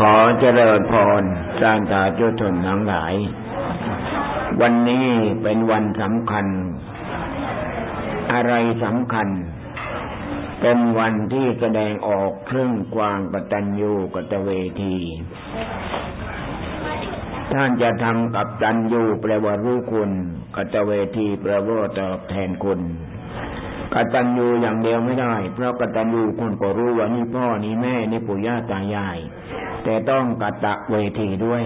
ขอเจริญพรสร้างตาจุชนทั้งหลาย วันนี้เป็นวันสำคัญ อะไรสำคัญ เป็นวันที่แสดงออกเครึ่องกวางกตัญญูกตเวที ท่านจะทำกับตัญญูแปลว่ารู้คุณกตเวทีแปลว่าตอบแทนคุณ กตัญญูอย่างเดียวไม่ได้ เพราะกตัญญูคนก็รู้ว่านี่พ่อนี่แม่นี่ปู่ย่าตายาย แต่ต้องกตะเวทีด้วย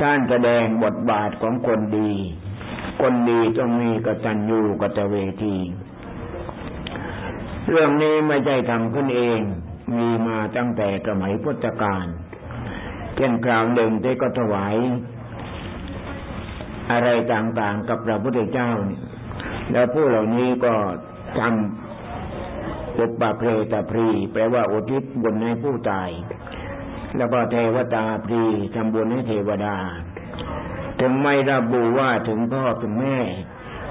ท่านแสดงบทบาทของคนดี คนดีต้องมีกตัญญูกตเวที เรื่องนี้ไม่ใช่ทำขึ้นเอง มีมาตั้งแต่สมัยพุทธกาลเช่นคราวหนึ่งได้ก็ถวายอะไรต่างๆกับพระพุทธเจ้าเนี่ย แล้วผู้เหล่านี้ก็ทำปุปปะเพรตพรี แปลว่าอุทิศบุญให้ผู้ตาย แล้วก็เทวตาพรีทำบุญให้เทวดา ถึงไม่ระบุว่าถึงพ่อถึงแม่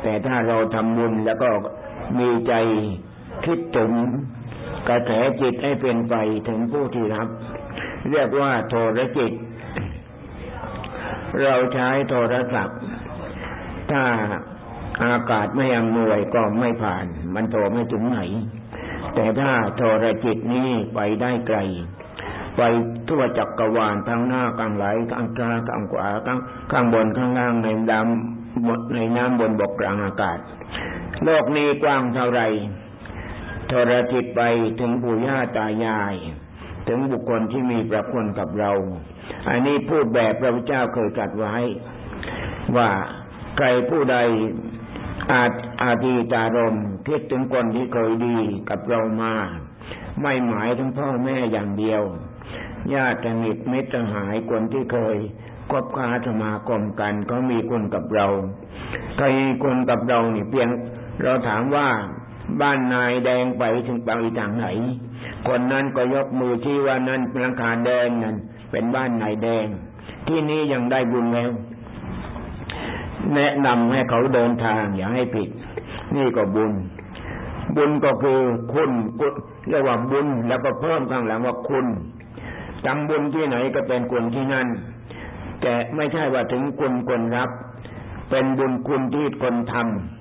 แต่ถ้าเราทำบุญแล้วก็มีใจคิดถึงกระแสจิตให้เป็นไปถึงผู้ที่รับ เรียกว่าโทรจิต เราใช้โทรศัพท์ ถ้า อากาศไม่อำนวยก็ไม่ผ่าน มันโทรไม่ถึงไหน แต่ถ้าโทรจิตนี้ไปได้ไกล ไปทั่วจักรวาลทั้งหน้ากลางไหลกลางกลางกลางขวากลางข้างบนข้างล่างในดำในน้ำบนบกกลางอากาศ โลกนี้กว้างเท่าไรโทรจิตไปถึงปู่ย่าตายาย ถึงบุคคลที่มีประคุณกับเรา อันนี้พูดแบบพระพุทธเจ้าเคยตรัสไว้ ว่าใครผู้ใด อาอาทีตารมคิดถึงคนที่เคยดีกับเรามา ไม่หมายถึงพ่อแม่อย่างเดียว ญาติสนิทมิตรหายคนที่เคยคบค้าสมาคมกันก็มีคนกับเราใครคนกับเรานี่เพียง เราถามว่าบ้านนายแดงไปถึงไปทางไหน คนนั้นก็ยกมือที่ว่านั้นเป็นลังคาแดงนั่นเป็นบ้านนายแดง ที่นี้ยังได้บุญแล้ว แนะนำให้เขาเดินทางอย่าให้ผิด นี่ก็บุญ บุญก็คือคุณเรียกว่าบุญแล้วก็เพิ่มข้างหลังว่าคุณทำบุญที่ไหนก็เป็นคุณที่นั่น แต่ไม่ใช่ว่าถึงคุณคนรับ เป็นบุญคุณที่คนท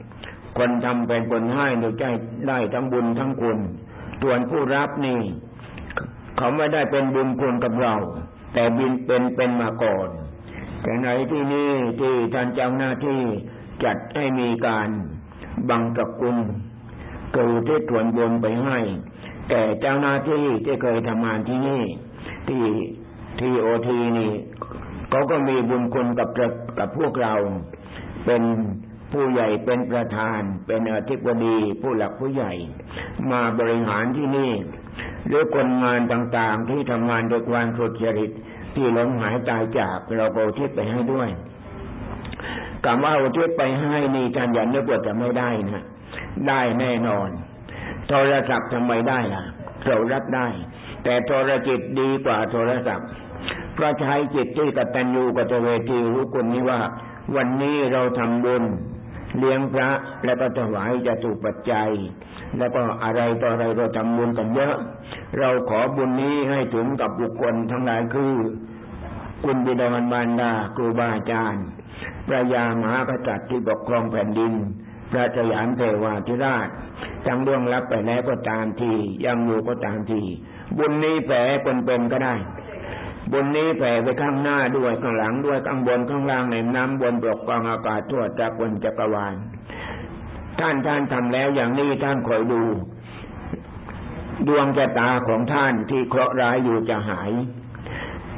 ำคนทำเป็นคนให้หรือใจได้ทั้งบุญทั้งคุณส่วนผู้รับนี่ เขาไม่ได้เป็นบุญคุณกับเรา แต่บินเป็นเป็นมาก่อน แต่ไหนที่นี่ที่ท่านเจ้าหน้าที่จัดให้มีการบังกับกุลคือที่ถวนบนไปให้ แต่เจ้าหน้าที่ที่เคยทำงานที่นี่ ที่ทีโอทีนี่เขาก็มีบุญคุณกับกับพวกเรา เป็นผู้ใหญ่เป็นประธาน เป็นอธิบดีผู้หลักผู้ใหญ่ มาบริหารที่นี่หรือคนงานต่างๆที่ทำงานด้วยความสุจริต ที่ล้มหายตายจากเราก็อุทิศไปให้ด้วยกรรมว่าอุทิศไปให้นี่ท่านอย่านึกว่าจะไม่ได้นะได้แน่นอนโทรศัพท์ทำไมได้ล่ะเรารับได้ แต่โทรจิตดีกว่าโทรศัพท์เพราะใช้จิตที่กตัญญูกตเวทีรู้คุณนี้ว่า วันนี้เราทำบุญ เลี้ยงพระแล้วก็ถวายจะถูกปัจจัย แล้วก็อะไรต่ออะไรเราทำบุญกันเยอะ เราขอบุญนี้ให้ถึงกับบุคคลทั้งหลายคือคุณบิดามารดาครูบาอาจารย์พระยามหากษัตริย์ที่ปกครองแผ่นดิน พระสยามเทวาธิราชทั้งดวงรับไปแล้วก็ตามทียังอยู่ก็ตามที บุญนี้แผ่คนเป็นก็ได้ บุญนี้แผ่ไปข้างหน้าด้วยข้างหลังด้วยข้างบนข้างล่างในน้ำบนปกกองอากาศทั่วจักรวนจักรวาลท่านท่านทำแล้วอย่างนี้ท่านคอยดู ดวงชะตาของท่านที่เคราะห์ร้ายอยู่จะหาย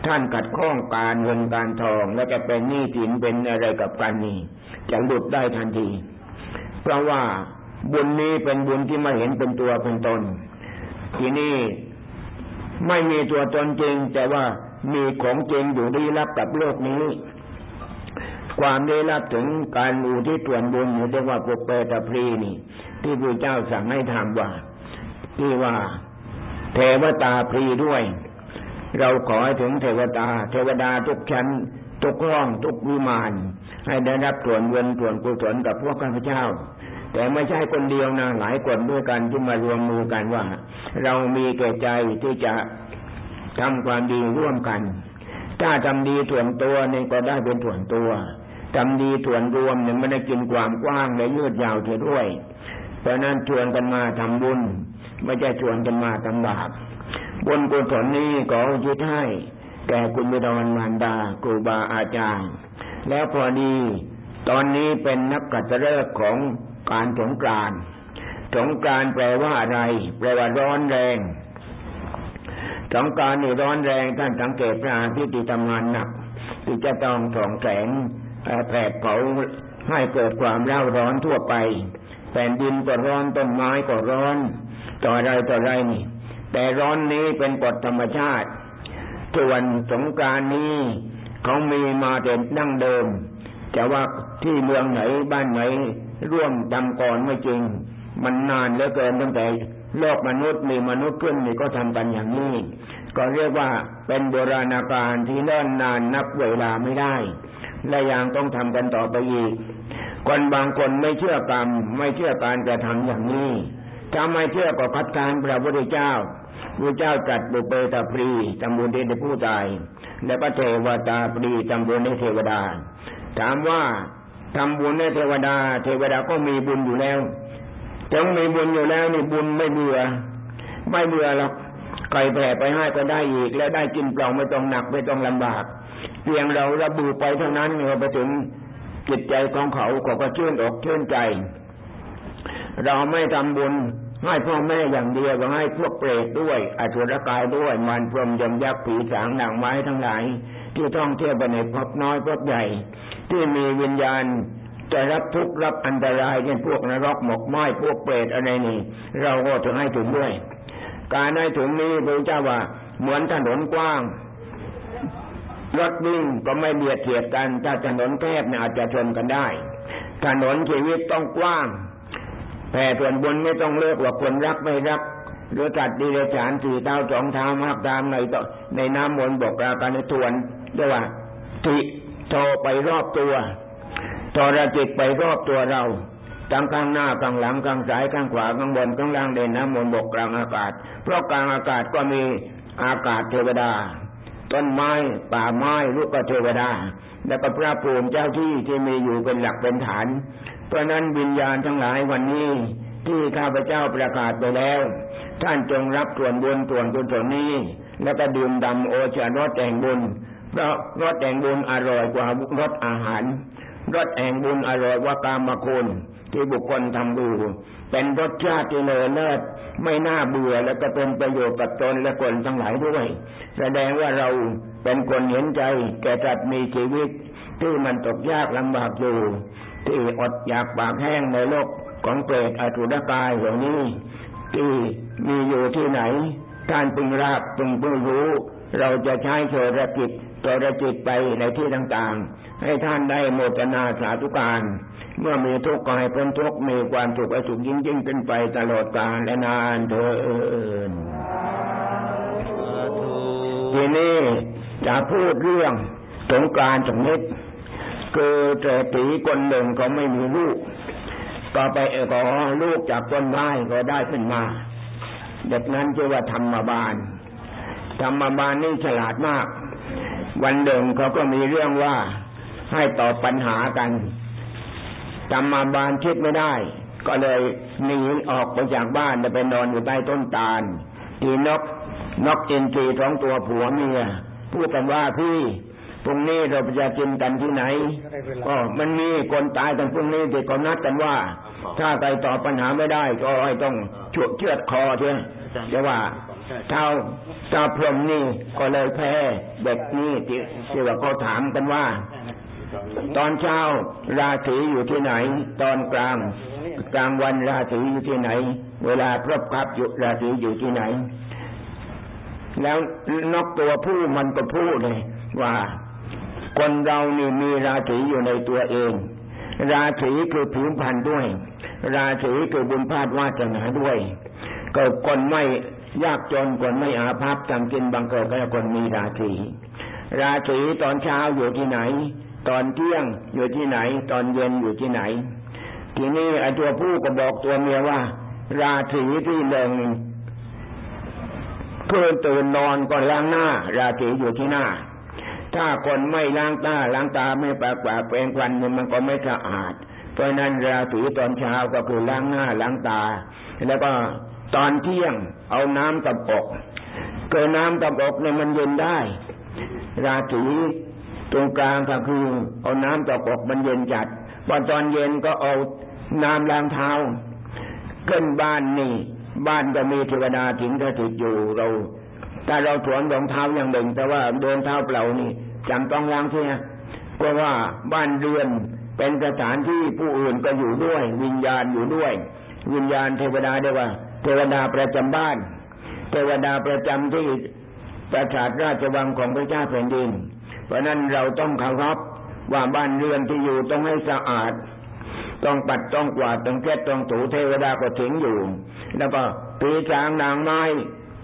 ท่านกัดข้องการเงินการทองแล้วจะเป็นหนี้สินเป็นอะไรกับกันนี่จะหลุดได้ทันที เพราะว่าบุญนี้เป็นบุญที่ไม่เห็นเป็นตัวเป็นตน ทีนี้ ไม่มีตัวตนจริง แต่ว่ามีของจริงอยู่ดีรับกับโลกนี้ ความได้รับถึงการอูที่ตวนบุญอยู่เรียกว่าปุเปตพรีนี่ ที่พระเจ้าสั่งให้ทำว่า ที่ว่า เทวตาพรีด้วย เราขอให้ถึงเทวตา เทวดาทุกชั้นทุกห้องทุกวิมานให้ได้รับส่วนเงินส่วนกุศลกับพวกข้าพเจ้า แต่ไม่ใช่คนเดียวนะหลายคนด้วยกันที่มารวมมือกันว่า เรามีแก่ใจที่จะทำความดีร่วมกัน ถ้าทำดีส่วนตัวนี่ก็ได้เป็นส่วนตัวทำดีส่วนรวมเนี่ยไม่ได้กินความกว้างและยืดยาวเสียด้วย เพราะนั้นชวนกันมาทำบุญ ไม่ใช่ชวนกันมาทำบาปบุญกุศลนี้ก็ยุดให้แก่คุณบิดามารดาครูบาอาจารย์ แล้วพอดี ตอนนี้เป็นนักกัตเลิกของ การสงกรานสงกรานแปลว่าอะไร แปลว่าร้อนแรงสงการนี่ร้อนแรงท่านสังเกตพระอาทิตย์ที่ทำงานหนักที่จะต้องส่องแสงแผดเผาให้เกิดความเร่าร้อนทั่วไป แผ่นดินก็ร้อนต้นไม้ก็ร้อน ต่ออะไรต่ออะไรนี่ แต่ร้อนนี้เป็นกฎธรรมชาติส่วนสงการนี้เขามีมาแต่ดั้งเดิมจะว่าที่เมืองไหนบ้านไหน ร่วมดำก่อนไม่จริง มันนานเหลือเกินตั้งแต่โลกมนุษย์มีมนุษย์ขึ้นนี่ก็ทำกันอย่างนี้ ก็เรียกว่าเป็นโบราณการที่เนิ่นนานนับเวลาไม่ได้ และยังต้องทำกันต่อไปอีก คนบางคนไม่เชื่อกรรม ไม่เชื่อการกระทำอย่างนี้ถ้าไม่เชื่อก็คัดค้านพระพุทธเจ้าพระเจ้าจัดบุเปตาปรีจำบุญที่ได้ผู้ตาย แล้วก็เทวตาปรีจำบุญในเทวดา ถามว่า ทำบุญในเทวดา เทวดาก็มีบุญอยู่แล้วถึงมีบุญอยู่แล้วนี่บุญไม่เบื่อ ไม่เบื่อหรอกใครแผ่ไปให้ก็ได้อีก แล้วได้กินเปล่าไม่ต้องหนักไม่ต้องลำบาก เพียงเราระบุไปเท่านั้นเราไปถึงจิตใจของเขาเขาก็ชื่นอกชื่นใจ เราไม่ทำบุญ ให้พ่อแม่อย่างเดียวก็ให้พวกเปรตด้วยอสุรกายด้วยมันพรมยมยักษ์ผีสางนางไม้ทั้งหลาย ที่ท่องเที่ยวไปในพบน้อยพบใหญ่ ที่มีวิญญาณจะรับทุกข์รับอันตรายเช่นพวกนรกหมกไม้พวกเปรตอะไรนี่ เราก็จะให้ถึงด้วย การให้ถึงนี้พระเจ้าว่า เหมือนถนนกว้างรถวิ่งก็ไม่เบียดเสียดกันถ้าถนนแคบเนี่ยอาจจะชนกันได้ ถนนชีวิตต้องกว้าง แผ่ส่วนบนไม่ต้องเลือกว่าคนรักไม่รักหรือจัดดีเลฉานสี่เท้าสองเท้ามาตามในต่อในน้ำมนต์บอกราการในทวนเรียกว่าติโตไปรอบตัวตอระจิตไปรอบตัวเราทั้งข้างหน้าข้างหลังข้างซ้ายข้างขวาข้างบนข้างล่างเด่นน้ำมนต์บกกลางอากาศ เพราะกลางอากาศก็มีอากาศเทวดา ต้นไม้ป่าไม้ลูกก็เทวดา แล้วก็พระภูมิเจ้าที่ที่มีอยู่เป็นหลักเป็นฐาน เพราะนั้นวิญญาณทั้งหลายวันนี้ที่ข้าพเจ้าประกาศไปแล้ว ท่านจงรับส่วนบุญส่วนกุศลนี้ แล้วก็ดื่มดำโอชารสแห่งบุญเพราะรสแห่งบุญอร่อยกว่ารสอาหารรสแห่งบุญอร่อยกว่ากามคุณที่บุคคลทำดู เป็นรสชาติที่เลอเลิศไม่น่าเบื่อแล้วก็เป็นประโยชน์กับตนและคนทั้งหลายด้วย แสดงว่าเราเป็นคนเห็นใจแก่จัดมีชีวิตที่มันตกยากลำบากอยู่ ที่อดอยากปากแห้งในโลกของเปรตอสุรกายอย่างนี้ที่มีอยู่ที่ไหน ท่านพึงราบพึงพึงรู้ เราจะใช้โชรจิตโชรจิตไปในที่ต่างๆ ให้ท่านได้โมทนาสาธุการ เมื่อมีทุกข์ก็ให้พ้นทุกข์มีความสุขให้สุขยิ่งยิ่งขึ้นไปตลอดกาลและนานเถิดทีนี้จะพูดเรื่องสงการสงนิด คือเศรษฐีคนหนึ่งเขาไม่มีลูก ก็ไปขอลูกจากต้นไม้ก็ได้ขึ้นมา เด็กนั้นชื่อว่าธรรมบาล ธรรมบาลนี่ฉลาดมาก วันหนึ่งเขาก็มีเรื่องว่าให้ตอบปัญหากัน ธรรมบาลคิดไม่ได้ ก็เลยหนีออกไปจากบ้านไปนอนอยู่ใต้ต้นตาลทีนกนกอินทรีสองตัวผัวเมียพูดกันว่าพี่ พรุ่งนี้เราจะกินกันที่ไหนก็มันมีคนตายกันพรุ่งนี้เด็กก็นัดกันว่า ถ้าใครตอบปัญหาไม่ได้ ก็ให้ต้องฉุดเชือดคอเถอะแต่ว่าเท้าเจ้าพรหมนี่ก็เลยแพ้เด็กนี่ที่ว่าเขาถามกันว่า ตอนเช้าราศีอยู่ที่ไหน ตอนกลาง กลางวันราศีอยู่ที่ไหน เวลาครบครับอยู่ราศีอยู่ที่ไหน แล้วนกตัวผู้มันก็พูดเลยว่า คนเรานี่มีราศีอยู่ในตัวเอง ราศีคือผิวพรรณด้วย ราศีคือบุญพาดวาสนาด้วยกิดคนไม่ยากจนคนไม่อาภัพจำกินบางเกิดก็คนมีราศีราศีตอนเช้าอยู่ที่ไหน ตอนเที่ยงอยู่ที่ไหน ตอนเย็นอยู่ที่ไหน ทีนี้ไอ้ตัวผู้ก็บอกตัวเมียว่า ราศีที่หนึ่งเพื่อตื่นนอนก็ล้างหน้า ราตรีอยู่ที่หน้า ถ้าคนไม่ล้างตาล้างตาไม่ปากปากเป็นควันมันก็ไม่สะอาด เพราะนั้นราตรีตอนเช้าก็คือล้างหน้าล้างตา แล้วก็ตอนเที่ยงเอาน้ำตับอกเกิดน้ำตับอกเนี่ยมันเย็นได้ ราตรีตรงกลางก็คือเอาน้ำตับอกมันเย็นจัดพอตอนเย็นก็เอาน้ำล้างเท้าขึ้นบ้านนี่ บ้านจะมีเทวดาถิงสถิตอยู่เรา ถ้าเราสวมรองเท้าอย่างหนึ่ง แต่ว่าเดินเท้าเปล่านี่จำต้องล้างเสียเพราะว่าบ้านเรือนเป็นสถานที่ผู้อื่นก็อยู่ด้วย วิญญาณอยู่ด้วย วิญญาณเทวดาเรียว่า เทวดาประจำบ้าน เทวดาประจำที่ประสาทราชวังของพระเจ้าแผ่นดิน เพราะนั้นเราต้องเคารพว่าบ้านเรือนที่อยู่ต้องให้สะอาด ต้องปัดต้องกวาดต้องแก้ต้องถูเทวดาก็ถึงอยู่ แล้วก็ปีช้างนางไม้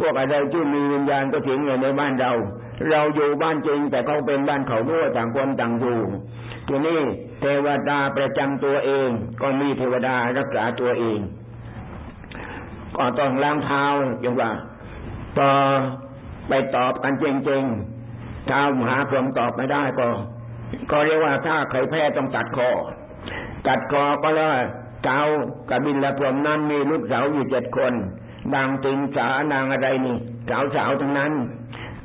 พวกอะไรที่มีวิญญาณก็ถึงอยู่ในบ้านเรา เราอยู่บ้านจริง แต่เขาเป็นบ้านเขาด้วยต่างคนต่างอยู่ทีนี้เทวดาประจำตัวเอง ก็มีเทวดารักษาตัวเอง ก็ต้องล้างเท้าอย่างว่าพอไปตอบกันจริงๆท้ามหาพรหมตอบไม่ได้ก็ ก็เรียกว่าถ้าใครแพ้ต้องตัดคอตัดคอก็แล้วเจ้ากบินละพรหมนั้นมีลูกสาวอยู่เจ็ดคน นางติงสานางอะไรนี่สาวสาวทั้งนั้น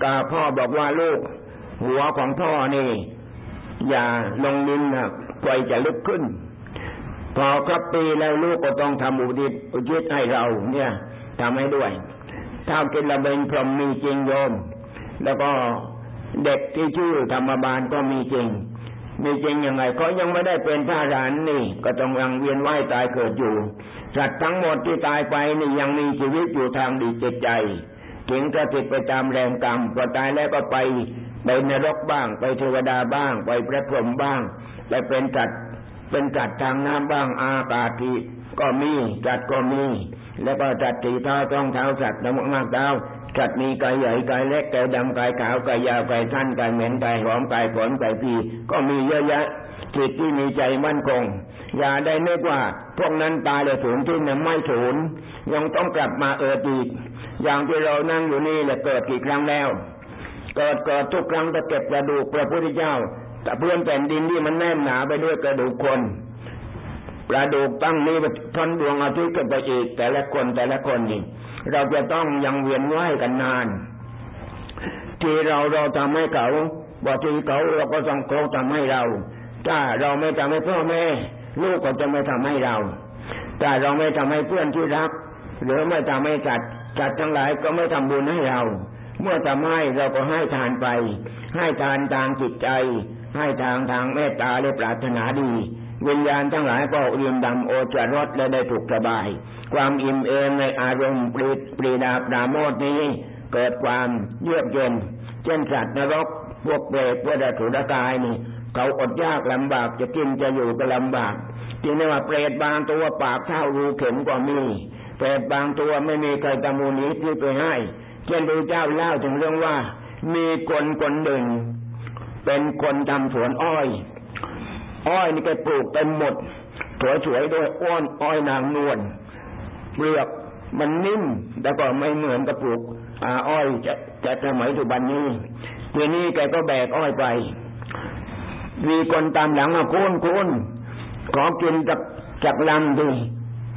ก็พ่อบอกว่าลูก หัวของพ่อนี่ อย่าลงดินนะปล่อยจะลึกขึ้น พอครับปีแล้วลูกก็ต้องทำอุทิศอุทิศให้เรา เนี่ยทำให้ด้วยถ้ากินระเบนพรหมมีจริงโยม แล้วก็เด็กที่ชื่อธรรมบาลก็มีจริง มีจริงยังไงเขายังไม่ได้เป็นพระรานนี่ ก็ต้องยังเวียนว่ายตายเกิดอยู่สัตว์ทั้งหมดที่ตายไปนี่ยังมีชีวิตอยู่ทางดีจิตใจถึงจะติดไปตามแรงกรรมก็ตายแล้วก็ไปไปนรกบ้าง ไปเทวดาบ้าง ไปพระพรหมบ้างไปเป็นจัดเป็นจัดทางน้ำบ้างอากาศที่ก็มีจัดก็มี แล้วก็จัดตีเท้าต้องเท้าสัตว์น้ำมากเท้า สัตว์มีกายใหญ่กายเล็กกายดำกายขาวกายยาวกายสั้นกายเหม็นกายหอมกายฝนกายพีก็มีเยอะแยะจิตที่มีใจมั่นคง อย่าได้นึกว่า พวกนั้นตายแล้วสูญที่นไม่สูญยังต้องกลับมาเอิดอีก อย่างที่เรานั่งอยู่นี่แหละเกิดกี่ครั้งแล้ว เกิดเกิดทุกครั้งจะเก็บกระดูกพระพุทธเจ้าแต่เพื่อนแผ่นดินที่มันแน่นหนาไปด้วยกระดูกคน กระดูกตั้งนี้พันดวงอาทิตย์กันไปอีก แต่ละคนแต่ละคนนี่เราจะต้องยังเวียนว่ายกันนาน ที่เราเราทำให้เขาบอกที่เขาเราก็ต้องเขาทำให้เรา ถ้าเราไม่ทำให้พ่อแม่ ลูกก็จะไม่ทำให้เราถ้าเราไม่ทำให้เพื่อนที่รัก หรือไม่ทำให้จัดจัดทั้งหลายก็ไม่ทำบุญให้เรา เมื่อทำให้เราก็ให้ทานไป ให้ทานทางจิตใจ ให้ทางทางเมตตาและปรารถนาดี วิญญาณทั้งหลายก็อิ่มดำโอจรสและได้ถูกสบาย ความอิ่มเอมในอารมณ์ปรีปรีดาปราโมทนี้ เกิดความเยือกเย็น เช่นสัตว์นรกพวกเปรตพวกดถุรกายนี่ เขาอดยากลำบากจะกินจะอยู่ก็ลำบากจึงได้ว่าเปรตบางตัวปากเท่ารูเข็มก็มีเปรตบางตัวไม่มีใครตะมูนี้ที่ไปให้เช่นพระเจ้าเล่าถึงเรื่องว่า มีคนคนหนึ่ง เป็นคนทำสวนอ้อย อ้อยนี่แกปลูกเต็มหมดสวยๆด้วยอ้อนอ้อยนางนวลเปลือกมันนิ่มแต่ก็ไม่เหมือนกับปลูกอาอ้อยจะจะสมัยปัจจุบันนี้ทีนี้แกก็แบกอ้อยไป มีคนตามหลังมาโคนโคนขอกินจากจากลำดิ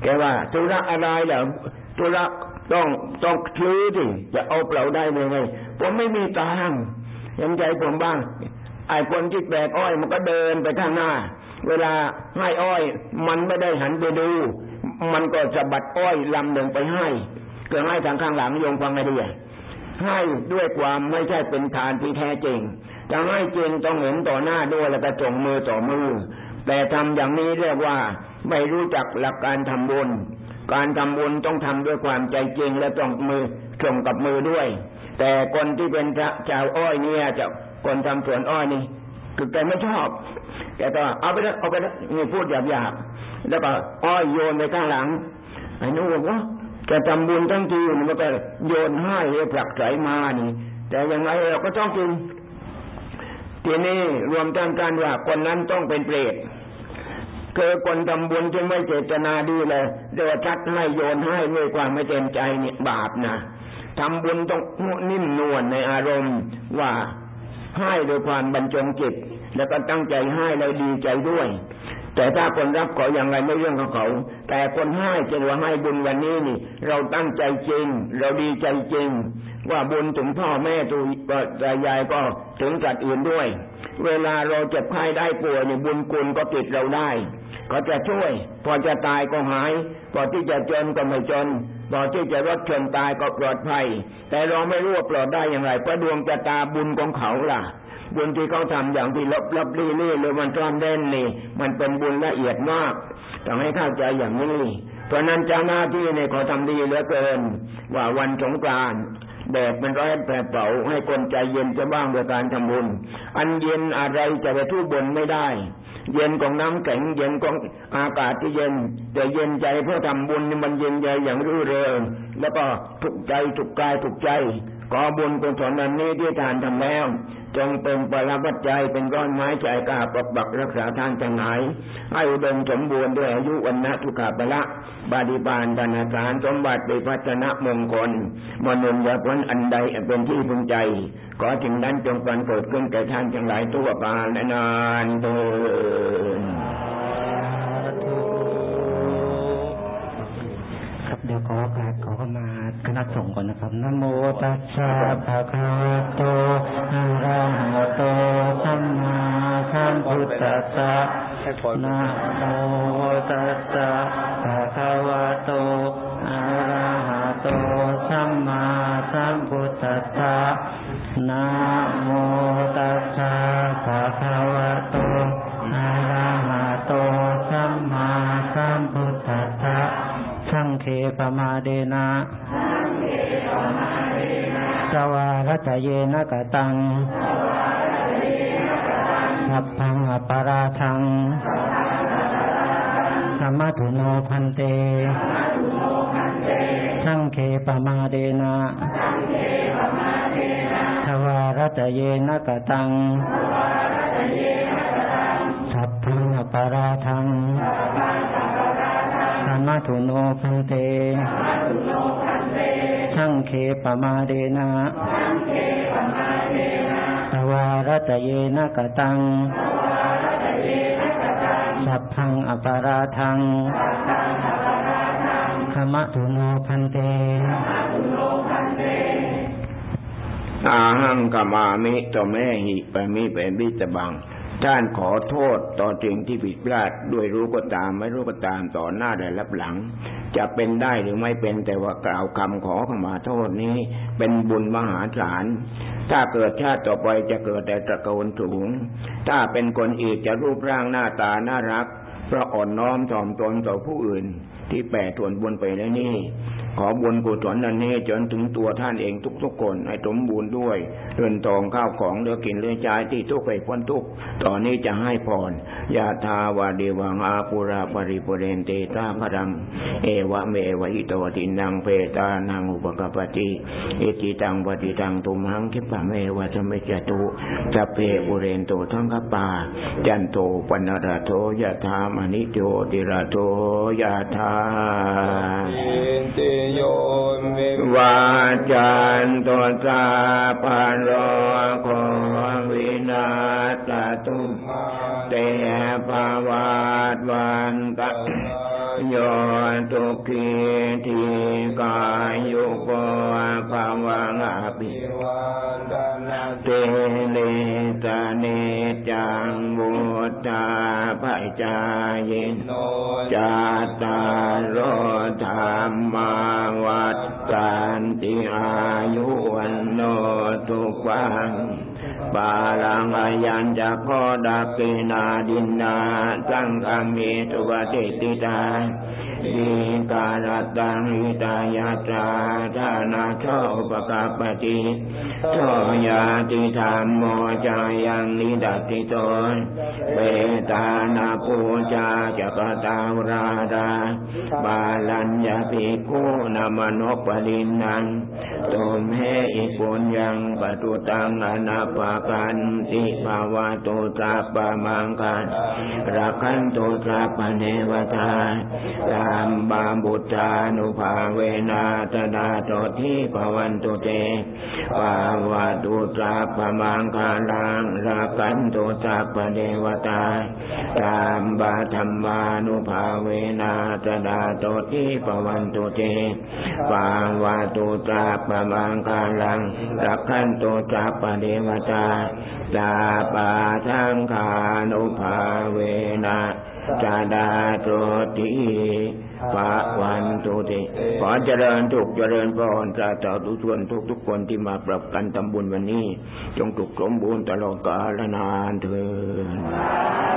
แกว่าธุระอะไรเหรอธุระต้องต้องซื้อดิจะเอาเปล่าได้ยังไงผมไม่มีตังค์ยังใจผมบ้าง ไอ้คนที่แบกอ้อยมันก็เดินไปข้างหน้า เวลาให้อ้อย มันไม่ได้หันไปดู มันก็จะบัดอ้อยลำหนึ่งไปให้เกิดให้ทางข้างหลังโยงฟังไงดีให้ด้วยความไม่ใช่เป็นทานที่แท้จริงจะให้จริงต้องเห็นต่อหน้าด้วยแล้วก็จงมือต่อมือ แต่ทำอย่างนี้เรียกว่าไม่รู้จักหลักการทำบุญ การทำบุญต้องทำด้วยความใจจริงและต้องมือส่งกับมือด้วย แต่คนที่เป็นชาวอ้อยเนี่ยจะ คนทำสวนอ้อยนี่คือแกไม่ชอบ แกก็เอาไปแล้วเอาไปแล้วนี่พูดหยาบๆแล้วก็อ้อยโยนไปข้างหลังไอ้นู้นกว่าแกทำบุญทั้งทีมันก็โยนให้เลยผลักใสมานี่ แต่ยังไงเราก็ต้องกินทีนี้รวมทั้งการว่าคนนั้นต้องเป็นเปรตคือคนทำบุญจึงไม่เจตนาดีเลยเดี๋ยวชัดให้โยนให้ด้วยความไม่เต็มใจเนี่ยบาปนะทำบุญต้องนิ่มนวลในอารมณ์ว่า ให้โดยความบรรจงจิต แล้วก็ตั้งใจให้แล้วดีใจด้วย แต่ถ้าคนรับขออย่างไรไม่เรื่องของเขา แต่คนให้จะว่าให้บุญวันนี้นี่ เราตั้งใจจริง เราดีใจจริง ว่าบุญถึงพ่อแม่ตัวยายก็ถึงจัดอื่นด้วย เวลาเราเจ็บไข้ได้ป่วยนี่บุญคุณก็ติดเราได้ ก็จะช่วย พอจะตายก็หาย พอที่จะจนก็ไม่จน พอที่จะรถชนตายก็ปลอดภัย แต่เราไม่รู้ว่าปลอดได้อย่างไรเพราะดวงจะตาบุญของเขาล่ะ บุญที่เขาทำอย่างที่ลบลบลี่ลี่หรือมันซ่อนเด่นนี่ มันเป็นบุญละเอียดมากต้องให้เข้าใจอย่างนี้เพราะนั้นเจ้าหน้าที่ในเขาทำดีเหลือเกิน ว่าวันสงกรานต์ แดดมันร้อยแผดเผาให้คนใจเย็นจะบ้างโดยการทำบุญ อันเย็นอะไรจะไปทุบบนไม่ได้ เย็นของน้ำแข็งเย็นของอากาศที่เย็น แต่เย็นใจเพราะทำบุญมันเย็นใจอย่างรื่นเริงแล้วก็ถูกใจถูกกายถูกใจ อบุญกุศลนันนี้ที่ทานทำแล้ว จงเป็นปรวัตใจเป็นก้อนไม้ใจกาปกปักรักษาทานจังหายให้อุดมสมบูรณ์ด้วยอายุวันนะทุกขาภละบาดิบาลธนาคารสมบัติปิพัฒนมงคลมนุษย์ผลอันใดเป็นที่พึงใจขอถึงนั้นจงปันเกิดขึ้นแก่ท่านจังหลายทั่วกาลนานเถิด ครับเดี๋ยวขอการขอมาคณะสงฆ์ก่อนนะครับนโมตัสสะภะคะวะโตอะระหะโตสัมมาสัมพุทธัสสะนะโมตัสสะภะคะวะโตอะระหะโตสัมมาสัมพุทธัสสะนะโม มาเดนะสวารตเยนะกตังสัพพังอปาราทังสัมมาถุโนพันเตสังเคปมาเดนะสวารตเยนะกตังสัพพังอปาราทัง มมาถุโนพันเตสังเคปมาเดนะสวารตเยนะกตังสัพพังอปาราทังขมะถุโนพันเตอาหังกามามิตแม่หิปมิเป็นบิตบัง ท่านขอโทษต่อสิ่งที่ผิดพลาดด้วยรู้ก็ตามไม่รู้ก็ตามต่อหน้าและรับหลัง จะเป็นได้หรือไม่เป็นแต่ว่ากล่าวคำขอขมาโทษนี้ เป็นบุญมหาศาลถ้าเกิดชาติต่อไปจะเกิดแต่ตะโกนสูง ถ้าเป็นคนอีกจะรูปร่างหน้าตาน่ารักเพราะอ่อนน้อมถ่อมตนต่อผู้อื่นที่แปรทวนบุญไปแล้วนี่ ขอบุญกุศลนันนี้จนถึงตัวท่านเองทุกๆคนให้สมบูรณ์ด้วยเรือนทองข้าวของเลือกินเลือใจที่ทุกไปพ้นทุกตอนนี้จะให้พรยาทาวาเดวังอาปุราปริปุเรนเตตาพรัง เอวะเมวะอิโตตินังเปตานังอุปกปติเอติตังปฏิตังตุมังคิปะเมวะสมิจตุจะเพปุเรนโตทั้งกปา จันโตปนระโทยะธามณิโตติระโทยะธาโยมิวาจันตุสาปโรโควินาตตุเตภาวาตวันตะโยตุกีทีกายุโกภาวังอภิเตเลตาเนจังบุตตาภาจายินจาตารโร มาวัฏกันติอายุวันโนทุกวังบาลังอายัญจะโคดากินาดินนาสังฆมิตุวเตติตา อิการตังอิตายาตาธานาโชปกาปติโชยาติธรรมโมจายังนิดัติโตเวตานาปูจาจักตาวราดาบาลัญญาภิกขุนามโนปลินนังตุมเหอิปุญญังปตุตังอนาปากันติภาวะตุตาปะมังกันรักขันตุตาปะเนวตามบาบุตานุภาเวนาตดาโตทิภวันตุเตปาวาตุตาปมังคาลังรากันตุสัพเดวตาตามบาธรรมานุภาเวนาตดาโตทิภวันตุเตปาวาตุตาปมังคาลังรากันตุสัพเดวตาตาปาทังคานุภาเวนะจาดาโตติ ภะวันตุติขอเจริญทุกเจริญพรสาธุทุกส่วนทุกทุกคนที่มาปรับกันทำบุญวันนี้ จงถูกสมบูรณ์ตลอดกาลนานเถิด